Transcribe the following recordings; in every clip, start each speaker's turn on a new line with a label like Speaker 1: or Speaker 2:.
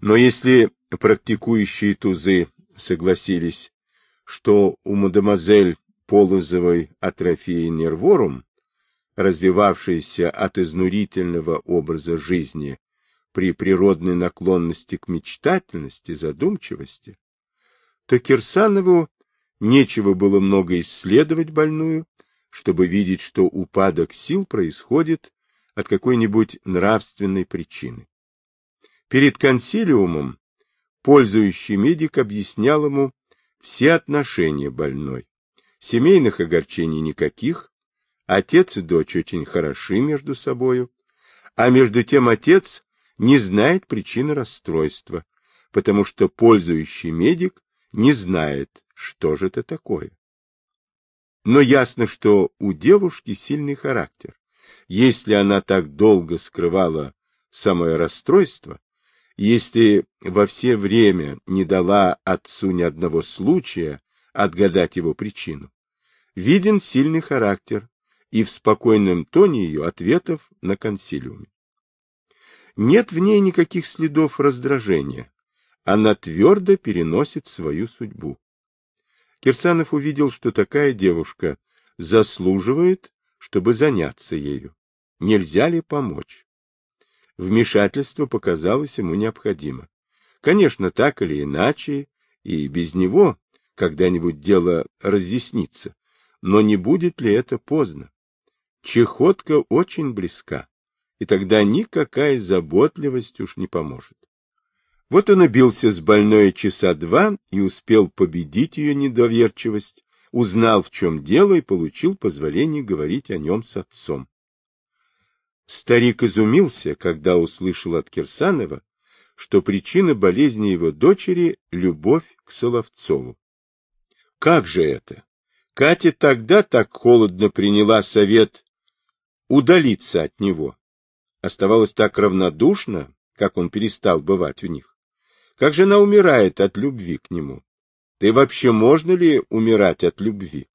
Speaker 1: Но если практикующие тузы согласились, что у мадемуазель Полозовой атрофия нерворум, развивавшаяся от изнурительного образа жизни при природной наклонности к мечтательности, задумчивости, то Кирсанову нечего было много исследовать больную, чтобы видеть, что упадок сил происходит от какой-нибудь нравственной причины. Перед консилиумом пользующий медик объяснял ему все отношения больной. Семейных огорчений никаких, отец и дочь очень хороши между собою, а между тем отец не знает причины расстройства, потому что пользующий медик не знает, что же это такое. Но ясно, что у девушки сильный характер. Если она так долго скрывала самое расстройство, если во все время не дала отцу ни одного случая отгадать его причину, виден сильный характер и в спокойном тоне ее ответов на консилиуме. Нет в ней никаких следов раздражения, она твердо переносит свою судьбу. Кирсанов увидел, что такая девушка заслуживает, чтобы заняться ею. Нельзя ли помочь? Вмешательство показалось ему необходимо. Конечно, так или иначе, и без него когда-нибудь дело разъяснится. Но не будет ли это поздно? Чехотка очень близка, и тогда никакая заботливость уж не поможет. Вот он и с больной часа два и успел победить ее недоверчивость, узнал, в чем дело, и получил позволение говорить о нем с отцом. Старик изумился, когда услышал от Кирсанова, что причина болезни его дочери — любовь к Соловцову. Как же это? Катя тогда так холодно приняла совет удалиться от него. Оставалась так равнодушна, как он перестал бывать у них. Как же она умирает от любви к нему? Да вообще можно ли умирать от любви?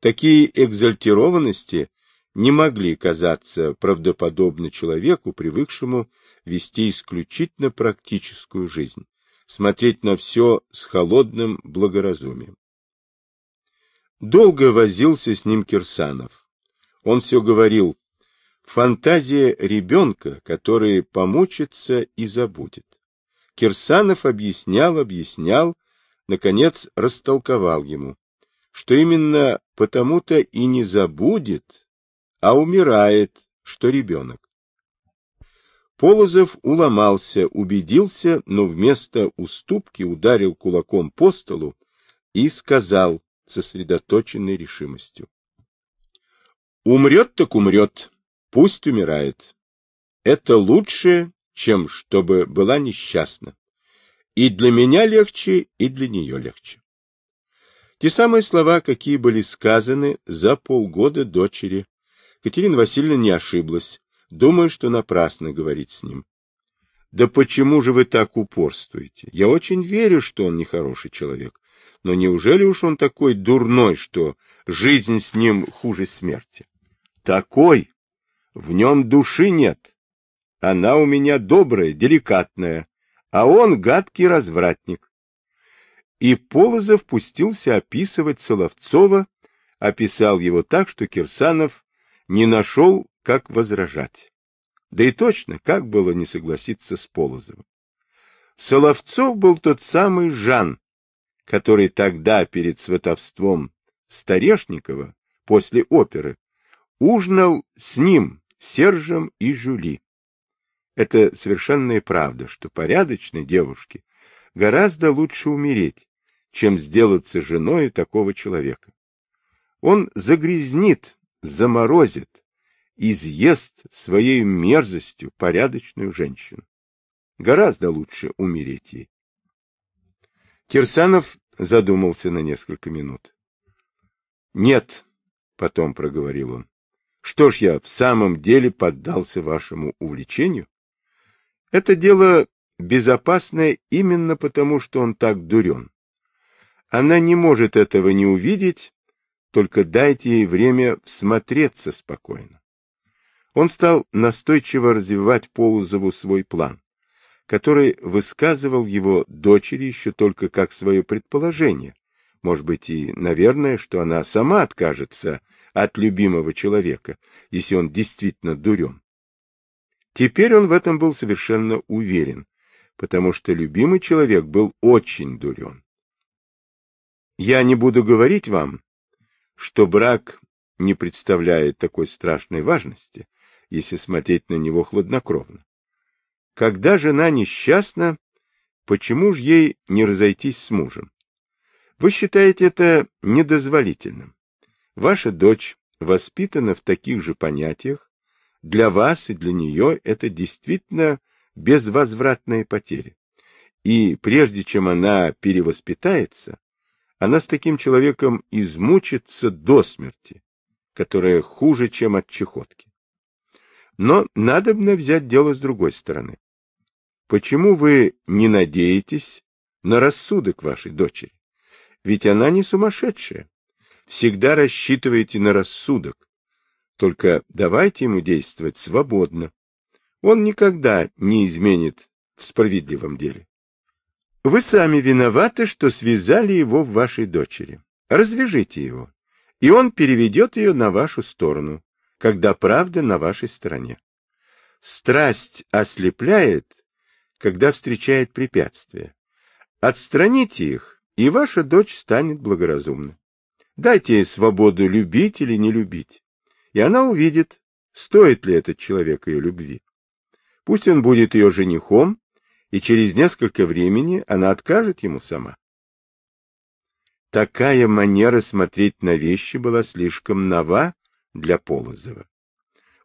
Speaker 1: Такие экзальтированности не могли казаться правдоподобны человеку, привыкшему вести исключительно практическую жизнь, смотреть на все с холодным благоразумием. Долго возился с ним Кирсанов. Он все говорил, фантазия ребенка, который помучится и забудет. Кирсанов объяснял, объяснял, наконец растолковал ему, что именно потому-то и не забудет, а умирает, что ребенок. Полозов уломался, убедился, но вместо уступки ударил кулаком по столу и сказал сосредоточенной решимостью. Умрет так умрет, пусть умирает. Это лучше, чем чтобы была несчастна. И для меня легче, и для нее легче. Те самые слова, какие были сказаны за полгода дочери. Катерина Васильевна не ошиблась, думая, что напрасно говорить с ним. Да почему же вы так упорствуете? Я очень верю, что он нехороший человек. Но неужели уж он такой дурной, что жизнь с ним хуже смерти? Такой! В нем души нет. Она у меня добрая, деликатная, а он гадкий развратник. И Полозов пустился описывать Соловцова, описал его так, что Кирсанов не нашел, как возражать. Да и точно, как было не согласиться с Полозовым. Соловцов был тот самый Жан, который тогда перед сватовством Старешникова после оперы ужинал с ним, Сержем и Жюли. Это совершенная правда, что порядочной девушке гораздо лучше умереть, чем сделаться женой такого человека. Он загрязнит, заморозит, изъест своей мерзостью порядочную женщину. Гораздо лучше умереть ей. Кирсанов задумался на несколько минут. — Нет, — потом проговорил он. — Что ж я в самом деле поддался вашему увлечению? Это дело безопасное именно потому, что он так дурен. Она не может этого не увидеть, только дайте ей время всмотреться спокойно. Он стал настойчиво развивать Полозову свой план. который высказывал его дочери еще только как свое предположение, может быть и, наверное, что она сама откажется от любимого человека, если он действительно дурен. Теперь он в этом был совершенно уверен, потому что любимый человек был очень дурен. Я не буду говорить вам, что брак не представляет такой страшной важности, если смотреть на него хладнокровно. Когда жена несчастна, почему же ей не разойтись с мужем? Вы считаете это недозволительным. Ваша дочь воспитана в таких же понятиях. Для вас и для нее это действительно безвозвратная потеря. И прежде чем она перевоспитается, она с таким человеком измучится до смерти, которая хуже, чем от чехотки. Но надо бы взять дело с другой стороны. Почему вы не надеетесь на рассудок вашей дочери? Ведь она не сумасшедшая. Всегда рассчитывайте на рассудок. Только давайте ему действовать свободно. Он никогда не изменит в справедливом деле. Вы сами виноваты, что связали его в вашей дочери. Развяжите его, и он переведет ее на вашу сторону когда правда на вашей стороне. Страсть ослепляет, когда встречает препятствия. Отстраните их, и ваша дочь станет благоразумна. Дайте ей свободу любить или не любить, и она увидит, стоит ли этот человек ее любви. Пусть он будет ее женихом, и через несколько времени она откажет ему сама. Такая манера смотреть на вещи была слишком нова для Полозова.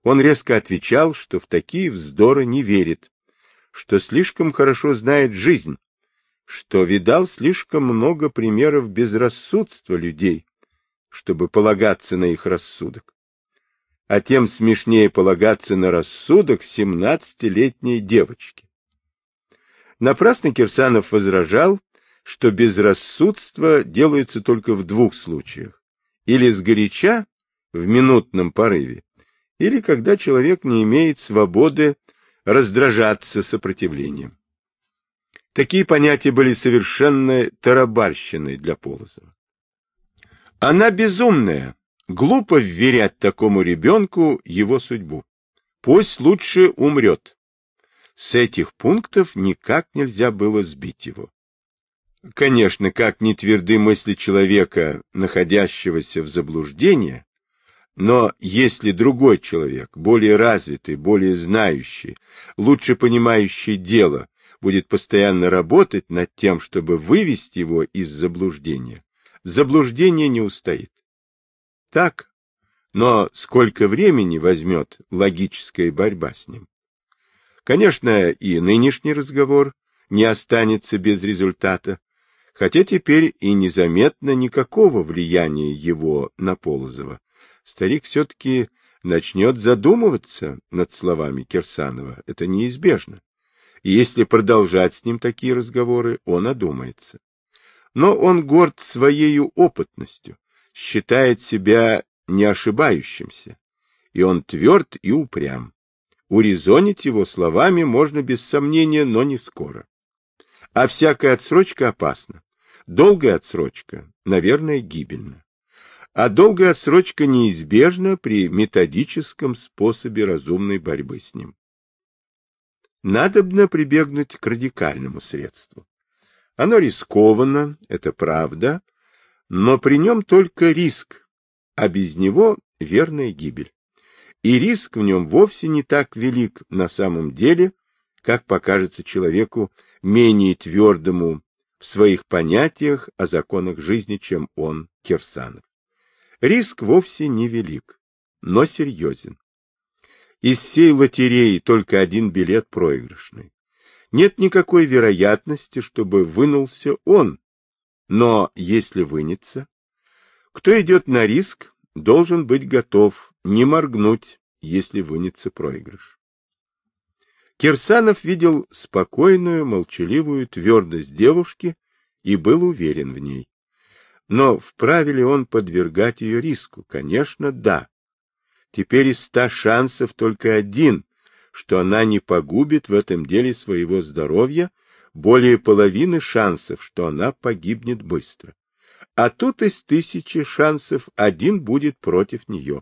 Speaker 1: Он резко отвечал, что в такие вздоры не верит, что слишком хорошо знает жизнь, что видал слишком много примеров безрассудства людей, чтобы полагаться на их рассудок. А тем смешнее полагаться на рассудок семнадцатилетней девочки. Напрасно Кирсанов возражал, что безрассудство делается только в двух случаях. Или сгоряча, в минутном порыве, или когда человек не имеет свободы раздражаться сопротивлением. Такие понятия были совершенно тарабарщиной для Полозова. Она безумная, глупо вверять такому ребенку его судьбу. Пусть лучше умрет. С этих пунктов никак нельзя было сбить его. Конечно, как не тверды мысли человека, находящегося в заблуждении, но если другой человек, более развитый, более знающий, лучше понимающий дело, будет постоянно работать над тем, чтобы вывести его из заблуждения, заблуждение не устоит. Так, но сколько времени возьмет логическая борьба с ним? Конечно, и нынешний разговор не останется без результата, хотя теперь и незаметно никакого влияния его на Полозова старик все-таки начнет задумываться над словами Кирсанова. Это неизбежно. И если продолжать с ним такие разговоры, он одумается. Но он горд своей опытностью, считает себя не ошибающимся, и он тверд и упрям. Урезонить его словами можно без сомнения, но не скоро. А всякая отсрочка опасна. Долгая отсрочка, наверное, гибельна а долгая отсрочка неизбежна при методическом способе разумной борьбы с ним. Надобно прибегнуть к радикальному средству. Оно рискованно, это правда, но при нем только риск, а без него верная гибель. И риск в нем вовсе не так велик на самом деле, как покажется человеку менее твердому в своих понятиях о законах жизни, чем он, Кирсанов. Риск вовсе не велик, но серьезен. Из всей лотереи только один билет проигрышный. Нет никакой вероятности, чтобы вынулся он. Но если вынется, кто идет на риск, должен быть готов не моргнуть, если вынется проигрыш. Кирсанов видел спокойную, молчаливую твердость девушки и был уверен в ней. Но вправе ли он подвергать ее риску? Конечно, да. Теперь из ста шансов только один, что она не погубит в этом деле своего здоровья более половины шансов, что она погибнет быстро. А тут из тысячи шансов один будет против нее.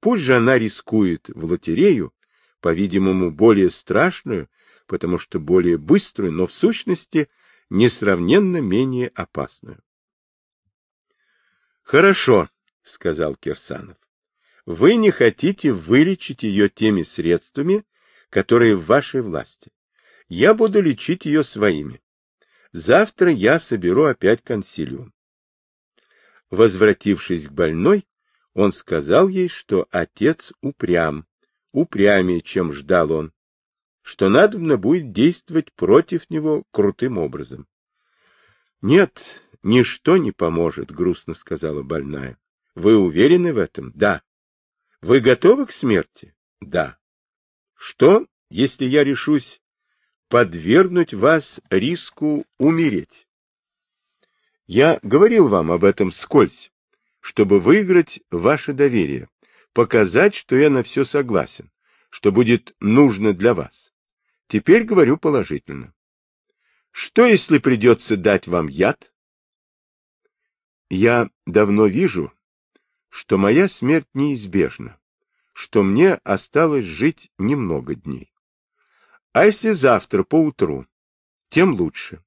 Speaker 1: Пусть же она рискует в лотерею, по-видимому, более страшную, потому что более быструю, но в сущности несравненно менее опасную. Хорошо, сказал Кирсанов. Вы не хотите вылечить ее теми средствами, которые в вашей власти. Я буду лечить ее своими. Завтра я соберу опять консилиум. Возвратившись к больной, он сказал ей, что отец упрям, упрямее, чем ждал он, что надобно будет действовать против него крутым образом. — Нет, ничто не поможет, — грустно сказала больная. — Вы уверены в этом? — Да. — Вы готовы к смерти? — Да. — Что, если я решусь подвергнуть вас риску умереть? Я говорил вам об этом скользь, чтобы выиграть ваше доверие, показать, что я на все согласен, что будет нужно для вас. Теперь говорю положительно. Что, если придется дать вам яд? Я давно вижу, что моя смерть неизбежна, что мне осталось жить немного дней. А если завтра поутру, тем лучше.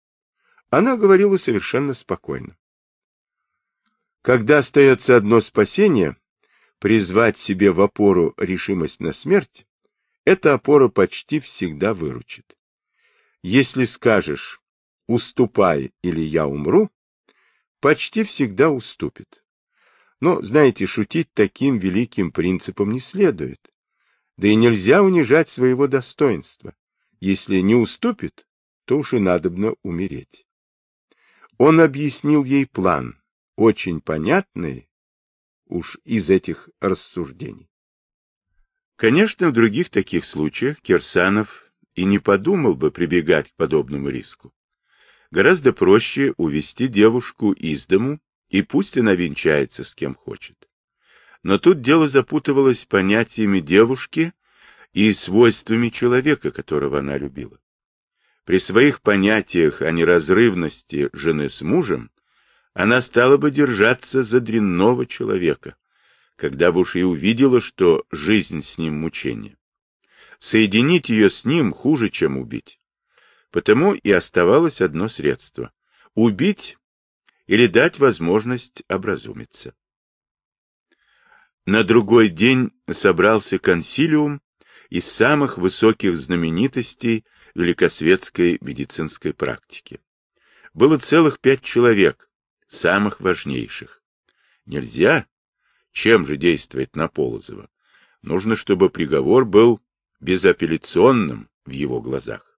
Speaker 1: Она говорила совершенно спокойно. Когда остается одно спасение, призвать себе в опору решимость на смерть, эта опора почти всегда выручит. Если скажешь «уступай» или «я умру», почти всегда уступит. Но, знаете, шутить таким великим принципом не следует. Да и нельзя унижать своего достоинства. Если не уступит, то уж и надобно умереть. Он объяснил ей план, очень понятный уж из этих рассуждений. Конечно, в других таких случаях Кирсанов и не подумал бы прибегать к подобному риску. Гораздо проще увести девушку из дому, и пусть она венчается с кем хочет. Но тут дело запутывалось понятиями девушки и свойствами человека, которого она любила. При своих понятиях о неразрывности жены с мужем она стала бы держаться за дрянного человека, когда бы уж и увидела, что жизнь с ним мучение. Соединить ее с ним хуже, чем убить. Потому и оставалось одно средство — убить или дать возможность образумиться. На другой день собрался консилиум из самых высоких знаменитостей великосветской медицинской практики. Было целых пять человек, самых важнейших. Нельзя? Чем же действовать на Полозова? Нужно, чтобы приговор был безапелляционным в его глазах.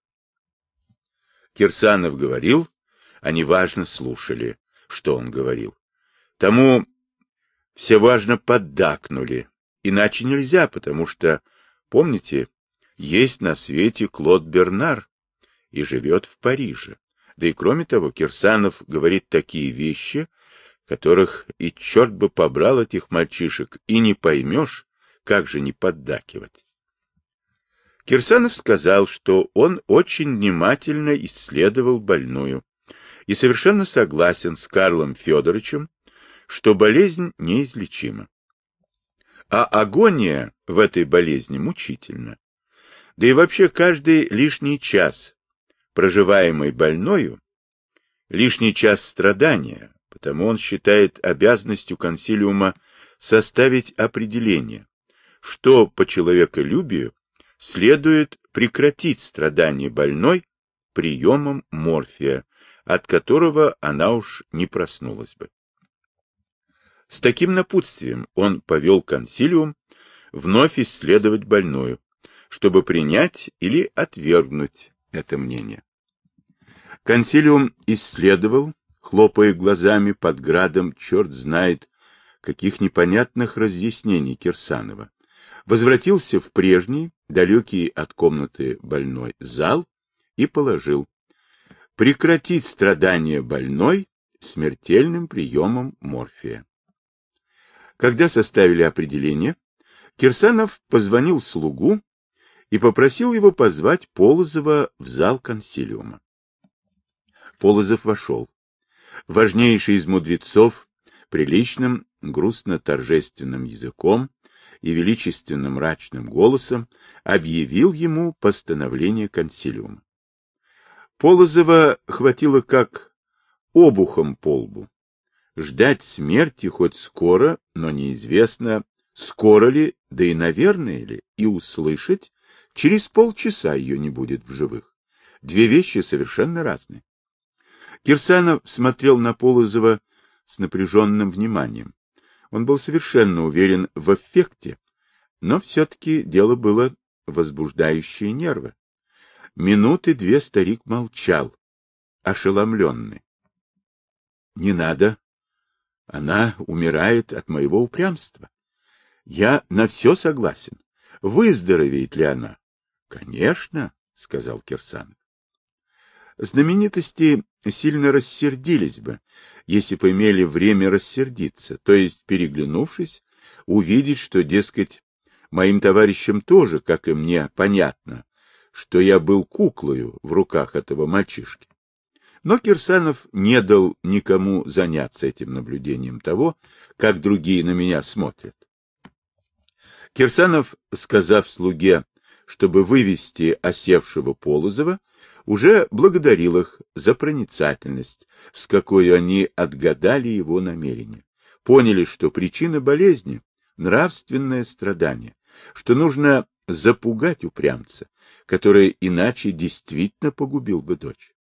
Speaker 1: Кирсанов говорил, они важно слушали, что он говорил. Тому все важно поддакнули, иначе нельзя, потому что, помните, есть на свете Клод Бернар и живет в Париже. Да и кроме того, Кирсанов говорит такие вещи, которых и черт бы побрал этих мальчишек, и не поймешь, как же не поддакивать. Кирсанов сказал, что он очень внимательно исследовал больную и совершенно согласен с Карлом Федоровичем, что болезнь неизлечима. А агония в этой болезни мучительна. Да и вообще каждый лишний час, проживаемый больною, лишний час страдания, потому он считает обязанностью консилиума составить определение, что по человеколюбию следует прекратить страдания больной приемом морфия, от которого она уж не проснулась бы. С таким напутствием он повел консилиум вновь исследовать больную, чтобы принять или отвергнуть это мнение. Консилиум исследовал, хлопая глазами под градом, черт знает, каких непонятных разъяснений Кирсанова, возвратился в прежний, далекий от комнаты больной зал и положил прекратить страдания больной смертельным приемом морфия. Когда составили определение, Кирсанов позвонил слугу и попросил его позвать Полозова в зал консилиума. Полозов вошел. Важнейший из мудрецов, приличным, грустно-торжественным языком и величественным мрачным голосом объявил ему постановление консилиума. Полозова хватило как обухом по лбу. Ждать смерти хоть скоро, но неизвестно, скоро ли, да и наверное ли, и услышать, через полчаса ее не будет в живых. Две вещи совершенно разные. Кирсанов смотрел на Полозова с напряженным вниманием. Он был совершенно уверен в эффекте, но все-таки дело было возбуждающее нервы. Минуты две старик молчал, ошеломленный. — Не надо. Она умирает от моего упрямства. Я на все согласен. Выздоровеет ли она? — Конечно, — сказал Кирсанов. Знаменитости сильно рассердились бы, если бы имели время рассердиться, то есть, переглянувшись, увидеть, что, дескать, моим товарищам тоже, как и мне, понятно, что я был куклою в руках этого мальчишки. Но Кирсанов не дал никому заняться этим наблюдением того, как другие на меня смотрят. Кирсанов, сказав слуге, чтобы вывести осевшего Полозова, уже благодарил их за проницательность, с какой они отгадали его намерение. Поняли, что причина болезни — нравственное страдание, что нужно запугать упрямца, который иначе действительно погубил бы дочь.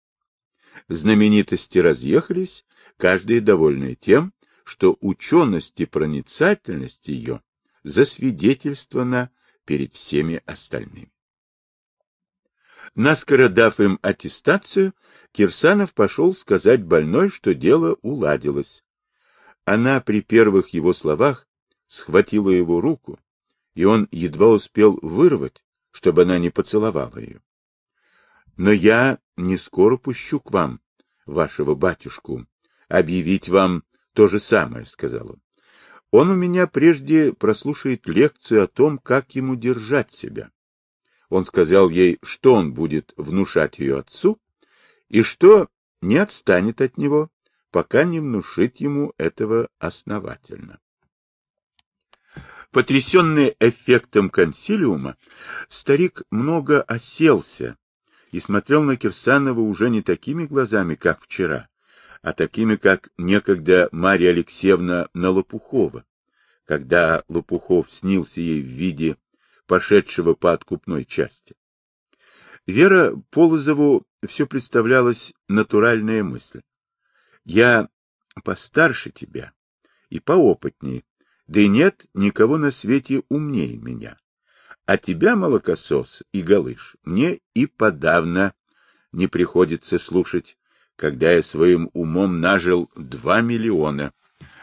Speaker 1: Знаменитости разъехались, каждый довольный тем, что ученость и проницательность ее засвидетельствована перед всеми остальными. Наскоро дав им аттестацию, Кирсанов пошел сказать больной, что дело уладилось. Она при первых его словах схватила его руку, и он едва успел вырвать, чтобы она не поцеловала ее. Но я не скоро пущу к вам, вашего батюшку, объявить вам то же самое, — сказал он. Он у меня прежде прослушает лекцию о том, как ему держать себя. Он сказал ей, что он будет внушать ее отцу, и что не отстанет от него, пока не внушит ему этого основательно. Потрясенный эффектом консилиума, старик много оселся и смотрел на Кирсанова уже не такими глазами, как вчера, а такими, как некогда Марья Алексеевна на Лопухова, когда Лопухов снился ей в виде пошедшего по откупной части. Вера Полозову все представлялась натуральная мысль. Я постарше тебя и поопытнее, да и нет никого на свете умнее меня. А тебя, молокосос и галыш, мне и подавно не приходится слушать, когда я своим умом нажил два миллиона.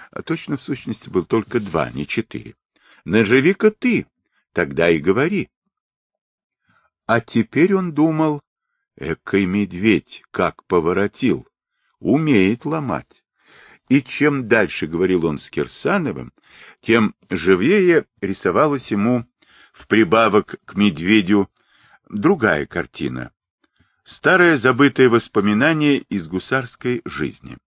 Speaker 1: А точно, в сущности, был только два, не четыре. Наживи-ка ты, тогда и говори. А теперь он думал, экой медведь, как поворотил, умеет ломать. И чем дальше говорил он с Кирсановым, тем живее рисовалась ему в прибавок к медведю другая картина. Старое забытое воспоминание из гусарской жизни.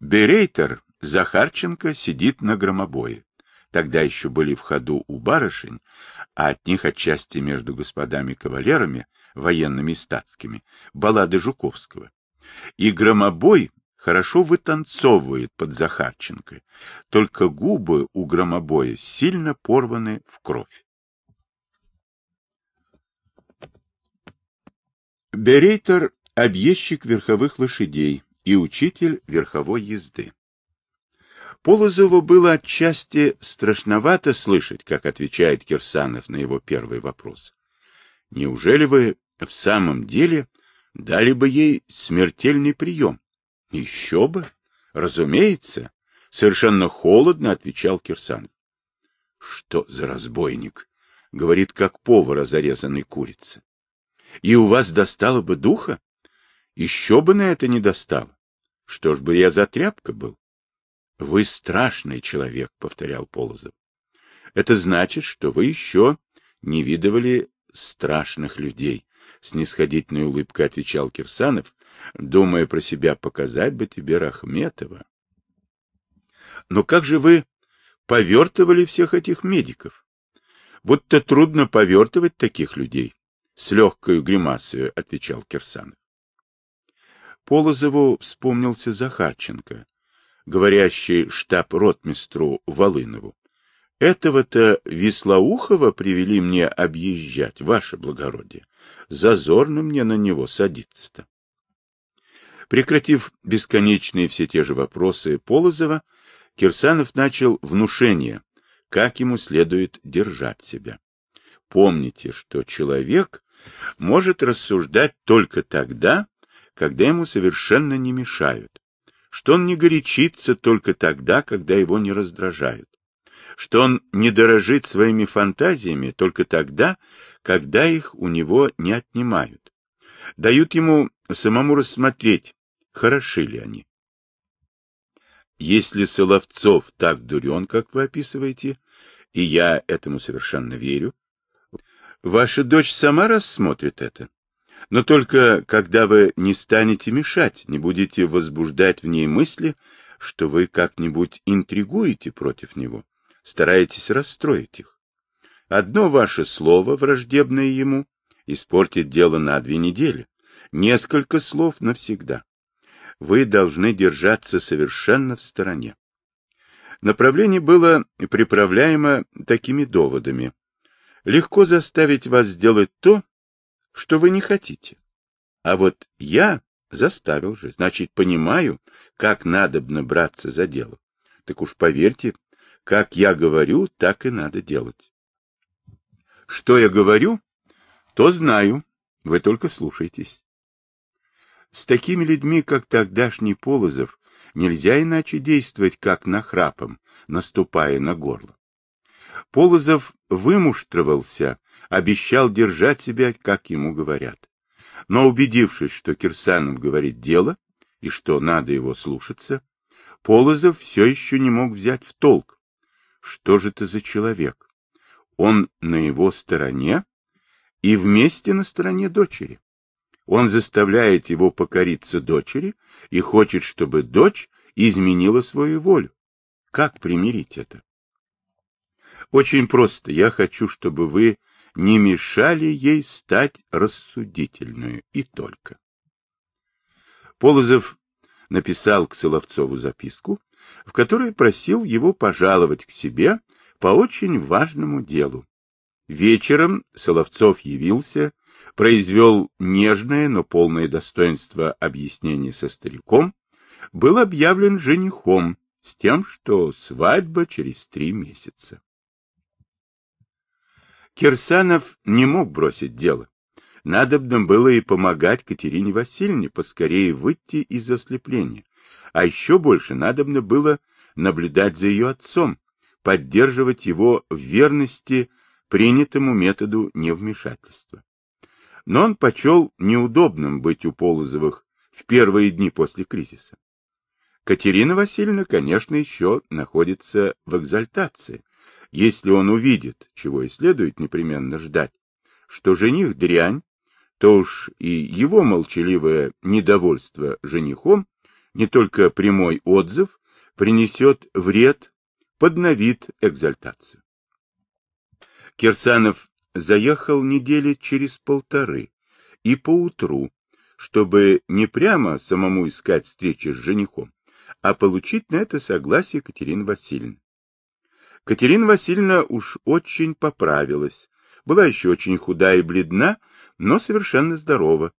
Speaker 1: Берейтер Захарченко сидит на громобое. Тогда еще были в ходу у барышень, а от них отчасти между господами-кавалерами, военными и статскими, баллады Жуковского. И громобой хорошо вытанцовывает под Захарченко, только губы у громобоя сильно порваны в кровь. Берейтер — объездчик верховых лошадей и учитель верховой езды. Полозову было отчасти страшновато слышать, как отвечает Кирсанов на его первый вопрос. Неужели вы в самом деле дали бы ей смертельный прием? Еще бы, разумеется, совершенно холодно отвечал Кирсанов. Что за разбойник? Говорит, как повар о зарезанной курице. И у вас достало бы духа? Еще бы на это не достало. Что ж бы я за тряпка был? Вы страшный человек, повторял Полозов. Это значит, что вы еще не видывали страшных людей, — снисходительной улыбкой отвечал Кирсанов, думая про себя показать бы тебе Рахметова. Но как же вы повертывали всех этих медиков? Будто трудно повертывать таких людей. С легкой гримасой отвечал Кирсанов. Полозову вспомнился Захарченко, говорящий штаб-ротмистру Волынову. Этого-то Веслоухова привели мне объезжать, ваше благородие. Зазорно мне на него садиться-то. Прекратив бесконечные все те же вопросы Полозова, Кирсанов начал внушение, как ему следует держать себя. Помните, что человек может рассуждать только тогда, когда ему совершенно не мешают, что он не горячится только тогда, когда его не раздражают, что он не дорожит своими фантазиями только тогда, когда их у него не отнимают, дают ему самому рассмотреть, хороши ли они. Если Соловцов так дурен, как вы описываете, и я этому совершенно верю, ваша дочь сама рассмотрит это. Но только когда вы не станете мешать, не будете возбуждать в ней мысли, что вы как-нибудь интригуете против него, стараетесь расстроить их. Одно ваше слово, враждебное ему, испортит дело на две недели, несколько слов навсегда. Вы должны держаться совершенно в стороне. Направление было приправляемо такими доводами. Легко заставить вас сделать то, что вы не хотите. А вот я заставил же, значит, понимаю, как надобно браться за дело. Так уж поверьте, как я говорю, так и надо делать. Что я говорю, то знаю, вы только слушайтесь. С такими людьми, как тогдашний Полозов, нельзя иначе действовать, как нахрапом, наступая на горло. Полозов вымуштровался, обещал держать себя, как ему говорят. Но убедившись, что Кирсанов говорит дело, и что надо его слушаться, Полозов все еще не мог взять в толк. Что же это за человек? Он на его стороне и вместе на стороне дочери. Он заставляет его покориться дочери и хочет, чтобы дочь изменила свою волю. Как примирить это? Очень просто. Я хочу, чтобы вы не мешали ей стать рассудительную. И только. Полозов написал к Соловцову записку, в которой просил его пожаловать к себе по очень важному делу. Вечером Соловцов явился, произвел нежное, но полное достоинство объяснение со стариком, был объявлен женихом с тем, что свадьба через три месяца. Кирсанов не мог бросить дело. Надобно было и помогать Катерине Васильевне поскорее выйти из ослепления. А еще больше надобно было наблюдать за ее отцом, поддерживать его в верности принятому методу невмешательства. Но он почел неудобным быть у Полозовых в первые дни после кризиса. Катерина Васильевна, конечно, еще находится в экзальтации, если он увидит, чего и следует непременно ждать, что жених дрянь, то уж и его молчаливое недовольство женихом, не только прямой отзыв, принесет вред, подновит экзальтацию. Кирсанов заехал недели через полторы и поутру, чтобы не прямо самому искать встречи с женихом, а получить на это согласие Екатерины Васильевны. Катерина Васильевна уж очень поправилась, была еще очень худая и бледна, но совершенно здорова.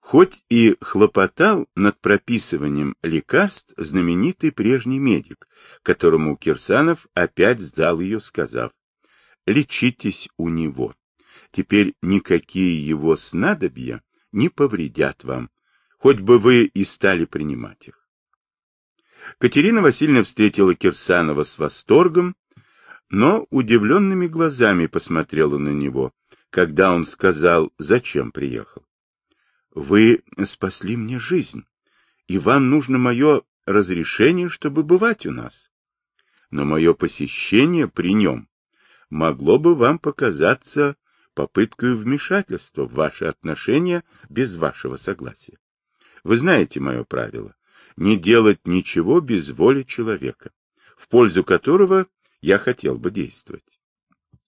Speaker 1: Хоть и хлопотал над прописыванием лекарств знаменитый прежний медик, которому Кирсанов опять сдал ее, сказав, «Лечитесь у него. Теперь никакие его снадобья не повредят вам, хоть бы вы и стали принимать их». Катерина Васильевна встретила Кирсанова с восторгом, но удивленными глазами посмотрела на него, когда он сказал, зачем приехал. «Вы спасли мне жизнь, и вам нужно мое разрешение, чтобы бывать у нас. Но мое посещение при нем могло бы вам показаться попыткой вмешательства в ваши отношения без вашего согласия. Вы знаете мое правило — не делать ничего без воли человека, в пользу которого я хотел бы действовать.